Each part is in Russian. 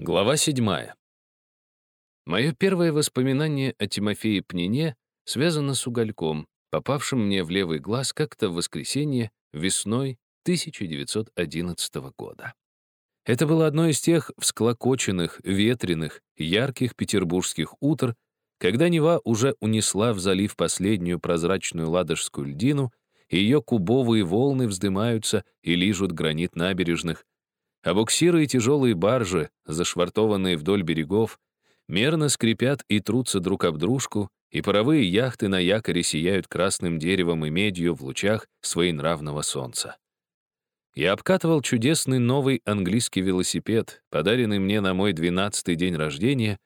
Глава седьмая. Мое первое воспоминание о Тимофее Пнине связано с угольком, попавшим мне в левый глаз как-то в воскресенье весной 1911 года. Это было одно из тех всклокоченных, ветреных, ярких петербургских утр, когда Нева уже унесла в залив последнюю прозрачную ладожскую льдину, и ее кубовые волны вздымаются и лижут гранит набережных, а буксиры и тяжелые баржи, зашвартованные вдоль берегов, мерно скрипят и трутся друг об дружку, и паровые яхты на якоре сияют красным деревом и медью в лучах своенравного солнца. Я обкатывал чудесный новый английский велосипед, подаренный мне на мой двенадцатый день рождения,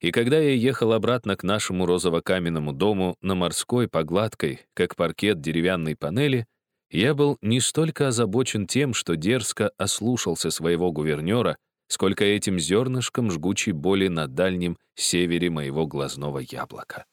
и когда я ехал обратно к нашему розово-каменному дому на морской по гладкой, как паркет деревянной панели, я был не столько озабочен тем, что дерзко ослушался своего гувернера, сколько этим зернышком жгучей боли на дальнем севере моего глазного яблока.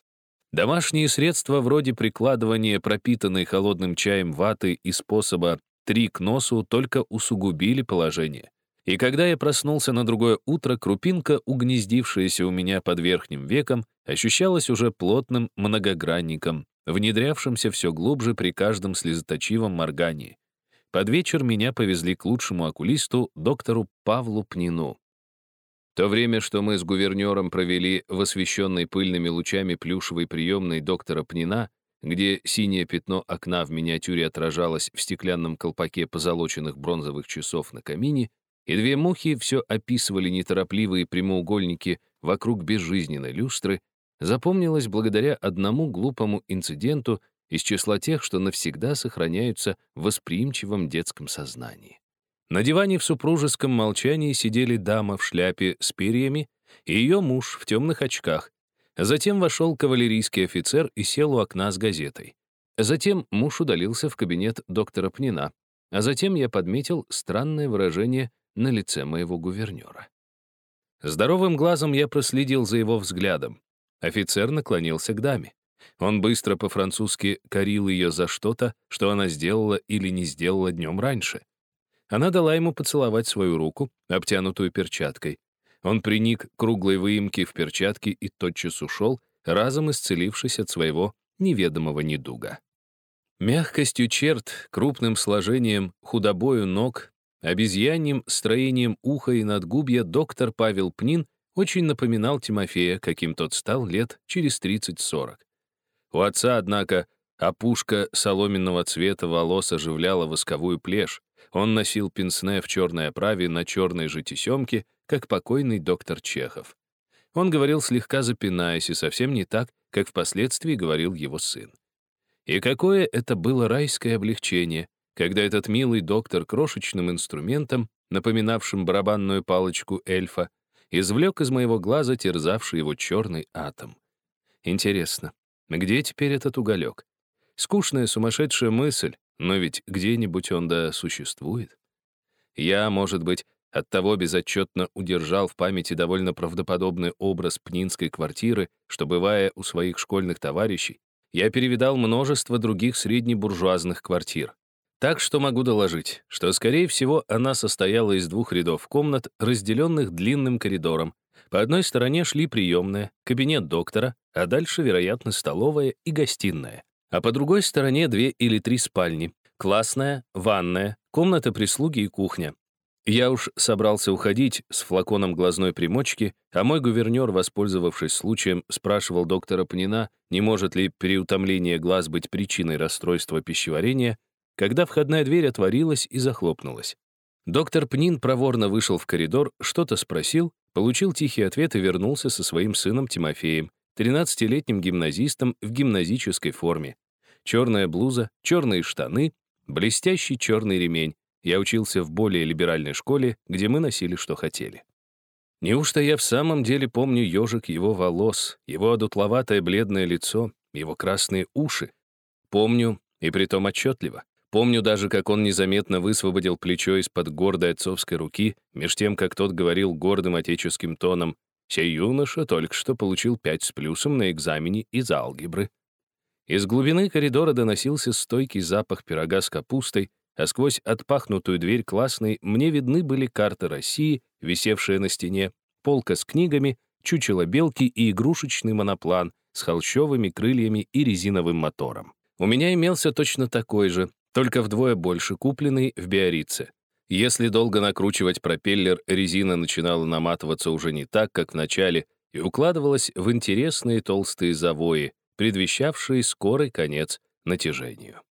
Домашние средства вроде прикладывания пропитанной холодным чаем ваты и способа три к носу только усугубили положение. И когда я проснулся на другое утро, крупинка, угнездившаяся у меня под верхним веком, ощущалась уже плотным многогранником, внедрявшимся все глубже при каждом слезоточивом моргании. Под вечер меня повезли к лучшему окулисту, доктору Павлу Пнину. То время, что мы с гувернером провели в освещенной пыльными лучами плюшевой приемной доктора Пнина, где синее пятно окна в миниатюре отражалось в стеклянном колпаке позолоченных бронзовых часов на камине, и две мухи все описывали неторопливые прямоугольники вокруг безжизненной люстры, запомнилось благодаря одному глупому инциденту из числа тех, что навсегда сохраняются в восприимчивом детском сознании. На диване в супружеском молчании сидели дама в шляпе с перьями и ее муж в темных очках. Затем вошел кавалерийский офицер и сел у окна с газетой. Затем муж удалился в кабинет доктора Пнина, а затем я подметил странное выражение на лице моего гувернера. Здоровым глазом я проследил за его взглядом. Офицер наклонился к даме. Он быстро по-французски корил ее за что-то, что она сделала или не сделала днем раньше. Она дала ему поцеловать свою руку, обтянутую перчаткой. Он приник к круглой выемке в перчатке и тотчас ушел, разом исцелившись от своего неведомого недуга. Мягкостью черт, крупным сложением, худобою ног, обезьяньим строением уха и надгубья доктор Павел Пнин очень напоминал Тимофея, каким тот стал лет через 30-40. У отца, однако, опушка соломенного цвета волос оживляла восковую плешь. Он носил пенсне в черной оправе на черной же тесемке, как покойный доктор Чехов. Он говорил слегка запинаясь и совсем не так, как впоследствии говорил его сын. И какое это было райское облегчение, когда этот милый доктор крошечным инструментом, напоминавшим барабанную палочку эльфа, извлек из моего глаза терзавший его черный атом. Интересно, где теперь этот уголек? Скучная сумасшедшая мысль, но ведь где-нибудь он да существует. Я, может быть, оттого безотчетно удержал в памяти довольно правдоподобный образ пнинской квартиры, что, бывая у своих школьных товарищей, я перевидал множество других среднебуржуазных квартир, так что могу доложить, что, скорее всего, она состояла из двух рядов комнат, разделенных длинным коридором. По одной стороне шли приемная, кабинет доктора, а дальше, вероятно, столовая и гостиная. А по другой стороне две или три спальни, классная, ванная, комната прислуги и кухня. Я уж собрался уходить с флаконом глазной примочки, а мой гувернер, воспользовавшись случаем, спрашивал доктора Пнина, не может ли переутомление глаз быть причиной расстройства пищеварения, когда входная дверь отворилась и захлопнулась. Доктор Пнин проворно вышел в коридор, что-то спросил, получил тихий ответ и вернулся со своим сыном Тимофеем, 13-летним гимназистом в гимназической форме. Черная блуза, черные штаны, блестящий черный ремень. Я учился в более либеральной школе, где мы носили, что хотели. Неужто я в самом деле помню ежик его волос, его одутловатое бледное лицо, его красные уши? Помню, и притом отчетливо. Помню даже, как он незаметно высвободил плечо из-под гордой отцовской руки, меж тем, как тот говорил гордым отеческим тоном, «Сей юноша только что получил пять с плюсом на экзамене из алгебры». Из глубины коридора доносился стойкий запах пирога с капустой, а сквозь отпахнутую дверь классной мне видны были карты России, висевшие на стене, полка с книгами, чучело белки и игрушечный моноплан с холщовыми крыльями и резиновым мотором. У меня имелся точно такой же, только вдвое больше, купленный в Биорице. Если долго накручивать пропеллер, резина начинала наматываться уже не так, как в начале, и укладывалась в интересные толстые завои, предвещавшие скорый конец натяжению.